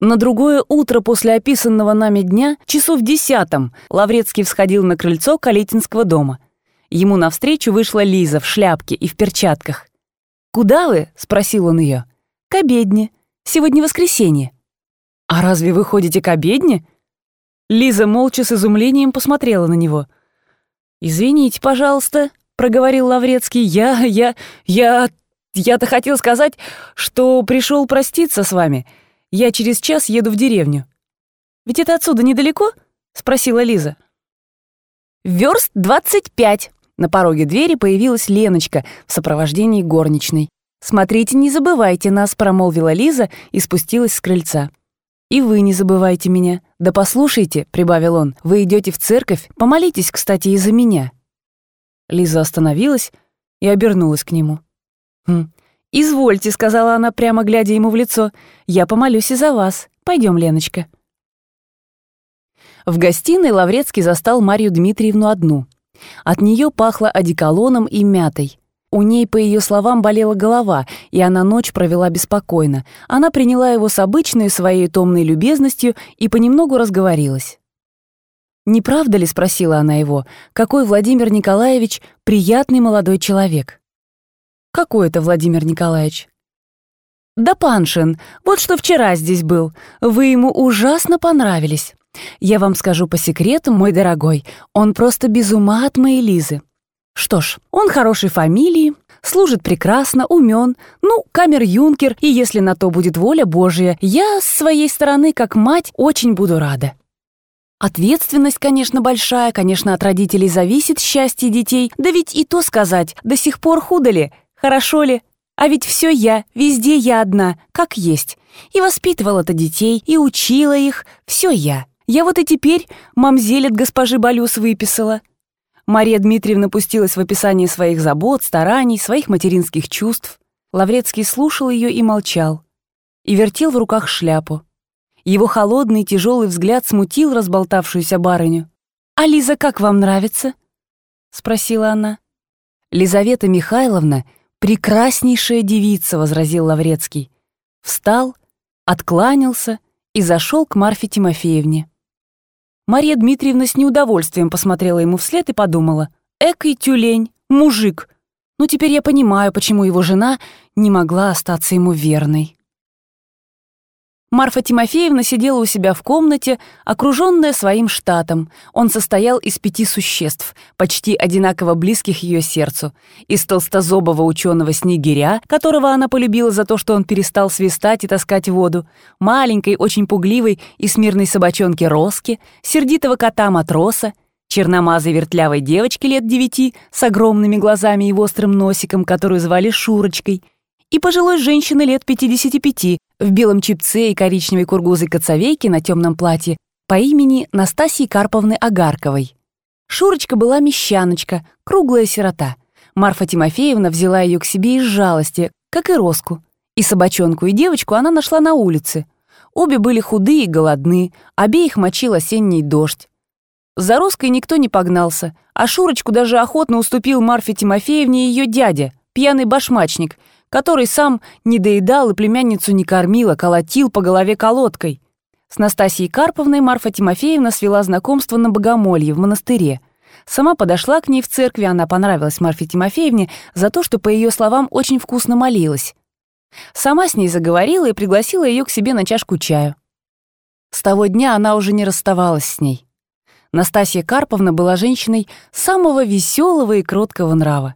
На другое утро после описанного нами дня, часов десятом, Лаврецкий всходил на крыльцо Калетинского дома. Ему навстречу вышла Лиза в шляпке и в перчатках. «Куда вы?» — спросил он ее. «К обедне. Сегодня воскресенье». «А разве вы ходите к обедне?» Лиза молча с изумлением посмотрела на него. «Извините, пожалуйста», — проговорил Лаврецкий. «Я... я... я... я-то хотел сказать, что пришел проститься с вами. Я через час еду в деревню». «Ведь это отсюда недалеко?» — спросила Лиза. «Вёрст двадцать пять». На пороге двери появилась Леночка в сопровождении горничной. «Смотрите, не забывайте нас», — промолвила Лиза и спустилась с крыльца. «И вы не забывайте меня. Да послушайте», — прибавил он, — «вы идете в церковь, помолитесь, кстати, и за меня». Лиза остановилась и обернулась к нему. «Хм. «Извольте», — сказала она, прямо глядя ему в лицо, — «я помолюсь и за вас. Пойдем, Леночка». В гостиной Лаврецкий застал Марию Дмитриевну одну. От нее пахло одеколоном и мятой. У ней, по ее словам, болела голова, и она ночь провела беспокойно. Она приняла его с обычной своей томной любезностью и понемногу разговорилась. «Не правда ли, — спросила она его, — какой Владимир Николаевич приятный молодой человек?» «Какой это Владимир Николаевич?» «Да Паншин, вот что вчера здесь был. Вы ему ужасно понравились. Я вам скажу по секрету, мой дорогой, он просто без ума от моей Лизы. Что ж, он хорошей фамилии, служит прекрасно, умен, ну, камер-юнкер, и если на то будет воля Божия, я с своей стороны, как мать, очень буду рада. Ответственность, конечно, большая, конечно, от родителей зависит счастье детей, да ведь и то сказать, до сих пор худо ли, хорошо ли, а ведь все я, везде я одна, как есть. И воспитывала-то детей, и учила их, все я. Я вот и теперь мамзель от госпожи Балюс выписала. Мария Дмитриевна пустилась в описание своих забот, стараний, своих материнских чувств. Лаврецкий слушал ее и молчал. И вертел в руках шляпу. Его холодный тяжелый взгляд смутил разболтавшуюся барыню. «А Лиза как вам нравится?» — спросила она. «Лизавета Михайловна — прекраснейшая девица», — возразил Лаврецкий. Встал, откланялся и зашел к Марфе Тимофеевне. Мария Дмитриевна с неудовольствием посмотрела ему вслед и подумала. «Экой тюлень, мужик. Ну теперь я понимаю, почему его жена не могла остаться ему верной». Марфа Тимофеевна сидела у себя в комнате, окруженная своим штатом. Он состоял из пяти существ, почти одинаково близких ее сердцу. Из толстозобого ученого Снегиря, которого она полюбила за то, что он перестал свистать и таскать воду, маленькой, очень пугливой и смирной собачонки Роски, сердитого кота Матроса, черномазой вертлявой девочки лет девяти с огромными глазами и острым носиком, которую звали Шурочкой — и пожилой женщины лет 55 в белом чипце и коричневой кургузой коцовейке на темном платье по имени Настасьи Карповны Агарковой. Шурочка была мещаночка, круглая сирота. Марфа Тимофеевна взяла ее к себе из жалости, как и Роску. И собачонку, и девочку она нашла на улице. Обе были худые и голодны, обеих мочил осенний дождь. За Роской никто не погнался, а Шурочку даже охотно уступил Марфе Тимофеевне ее дядя, пьяный башмачник — который сам не доедал и племянницу не кормил, а колотил по голове колодкой. С Настасьей Карповной Марфа Тимофеевна свела знакомство на Богомолье в монастыре. Сама подошла к ней в церкви, она понравилась Марфе Тимофеевне за то, что, по ее словам, очень вкусно молилась. Сама с ней заговорила и пригласила ее к себе на чашку чаю. С того дня она уже не расставалась с ней. Настасья Карповна была женщиной самого веселого и кроткого нрава.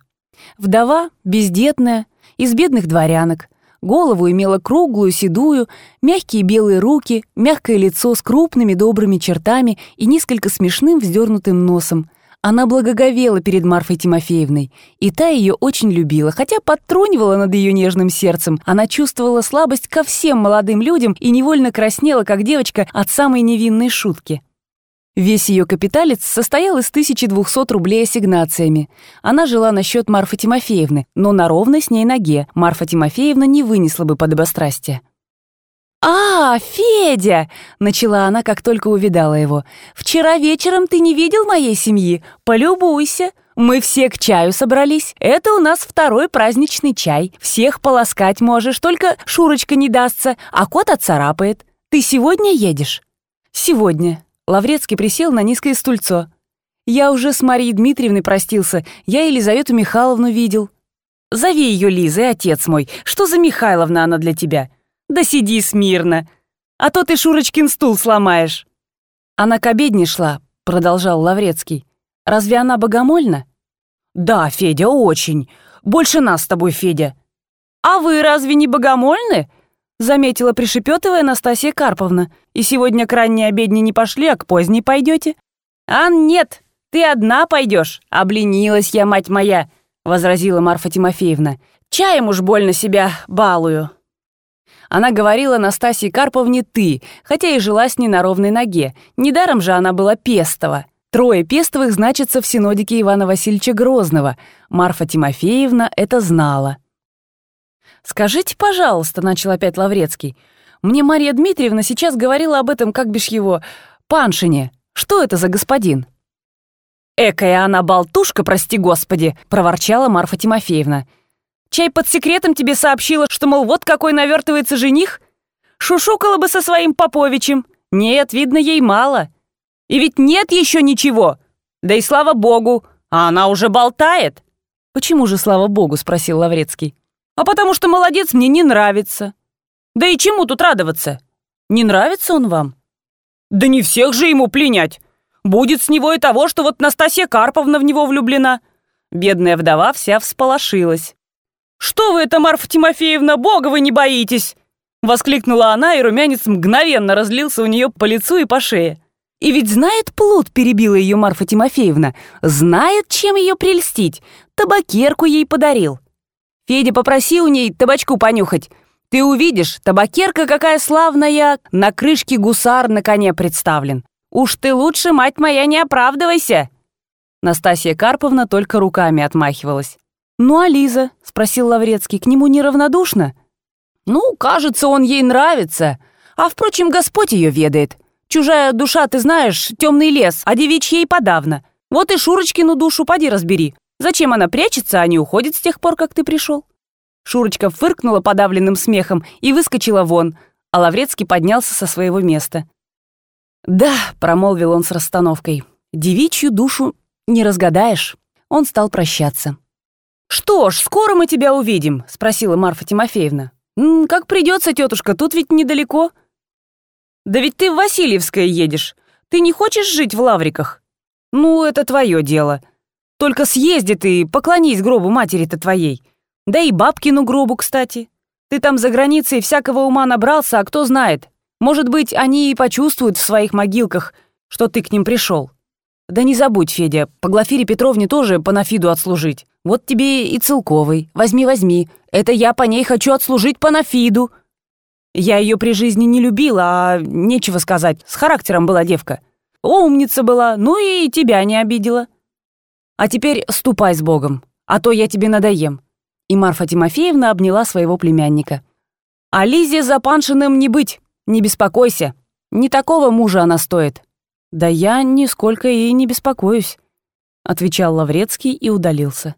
Вдова, бездетная, из бедных дворянок. Голову имела круглую, седую, мягкие белые руки, мягкое лицо с крупными добрыми чертами и несколько смешным вздернутым носом. Она благоговела перед Марфой Тимофеевной, и та ее очень любила, хотя подтрунивала над ее нежным сердцем. Она чувствовала слабость ко всем молодым людям и невольно краснела, как девочка, от самой невинной шутки. Весь ее капиталец состоял из 1200 рублей ассигнациями. Она жила на счет Марфы Тимофеевны, но на ровной с ней ноге Марфа Тимофеевна не вынесла бы подобострастия. «А, Федя!» — начала она, как только увидала его. «Вчера вечером ты не видел моей семьи? Полюбуйся! Мы все к чаю собрались. Это у нас второй праздничный чай. Всех полоскать можешь, только Шурочка не дастся, а кот отцарапает. Ты сегодня едешь?» «Сегодня». Лаврецкий присел на низкое стульцо. «Я уже с Марией Дмитриевной простился. Я Елизавету Михайловну видел». «Зови ее Лизой, отец мой. Что за Михайловна она для тебя?» «Да сиди смирно. А то ты Шурочкин стул сломаешь». «Она к обедне шла», — продолжал Лаврецкий. «Разве она богомольна?» «Да, Федя, очень. Больше нас с тобой, Федя». «А вы разве не богомольны?» Заметила пришепетывая Настасья Карповна. «И сегодня к ранней обедне не пошли, а к поздней пойдете?» «А нет, ты одна пойдешь. Обленилась я, мать моя», — возразила Марфа Тимофеевна. «Чаем уж больно себя балую». Она говорила Настасье Карповне «ты», хотя и жила с ней на ровной ноге. Недаром же она была пестова. Трое пестовых значится в синодике Ивана Васильевича Грозного. Марфа Тимофеевна это знала. «Скажите, пожалуйста», — начал опять Лаврецкий, «мне Мария Дмитриевна сейчас говорила об этом, как бишь его, Паншине. Что это за господин?» «Экая она болтушка, прости господи», — проворчала Марфа Тимофеевна. «Чай под секретом тебе сообщила, что, мол, вот какой навертывается жених? Шушукала бы со своим Поповичем. Нет, видно, ей мало. И ведь нет еще ничего. Да и слава богу, а она уже болтает». «Почему же, слава богу?» — спросил Лаврецкий. А потому что молодец мне не нравится. Да и чему тут радоваться? Не нравится он вам? Да не всех же ему пленять. Будет с него и того, что вот Настасья Карповна в него влюблена. Бедная вдова вся всполошилась. «Что вы это, Марфа Тимофеевна, бога вы не боитесь!» Воскликнула она, и румянец мгновенно разлился у нее по лицу и по шее. «И ведь знает плут», — перебила ее Марфа Тимофеевна, «знает, чем ее прельстить. Табакерку ей подарил. Федя, попроси у ней табачку понюхать. Ты увидишь, табакерка какая славная, на крышке гусар на коне представлен. Уж ты лучше, мать моя, не оправдывайся!» Настасья Карповна только руками отмахивалась. «Ну а Лиза?» — спросил Лаврецкий. «К нему неравнодушно?» «Ну, кажется, он ей нравится. А, впрочем, Господь ее ведает. Чужая душа, ты знаешь, темный лес, а девичьей подавно. Вот и Шурочкину душу поди разбери. Зачем она прячется, а не уходит с тех пор, как ты пришел?» Шурочка фыркнула подавленным смехом и выскочила вон, а Лаврецкий поднялся со своего места. «Да», — промолвил он с расстановкой, — «девичью душу не разгадаешь». Он стал прощаться. «Что ж, скоро мы тебя увидим», — спросила Марфа Тимофеевна. «М -м, «Как придется, тетушка, тут ведь недалеко». «Да ведь ты в Васильевское едешь. Ты не хочешь жить в Лавриках?» «Ну, это твое дело. Только съезди ты, поклонись гробу матери-то твоей. Да и бабкину гробу, кстати. Ты там за границей всякого ума набрался, а кто знает. Может быть, они и почувствуют в своих могилках, что ты к ним пришел. Да не забудь, Федя, по Глафире Петровне тоже панафиду отслужить. Вот тебе и Целковый. Возьми, возьми. Это я по ней хочу отслужить панафиду. Я ее при жизни не любила, а нечего сказать, с характером была девка. Умница была, ну и тебя не обидела. А теперь ступай с Богом, а то я тебе надоем». И Марфа Тимофеевна обняла своего племянника. «А Лизе за Паншиным не быть, не беспокойся. Не такого мужа она стоит». «Да я нисколько и не беспокоюсь», — отвечал Лаврецкий и удалился.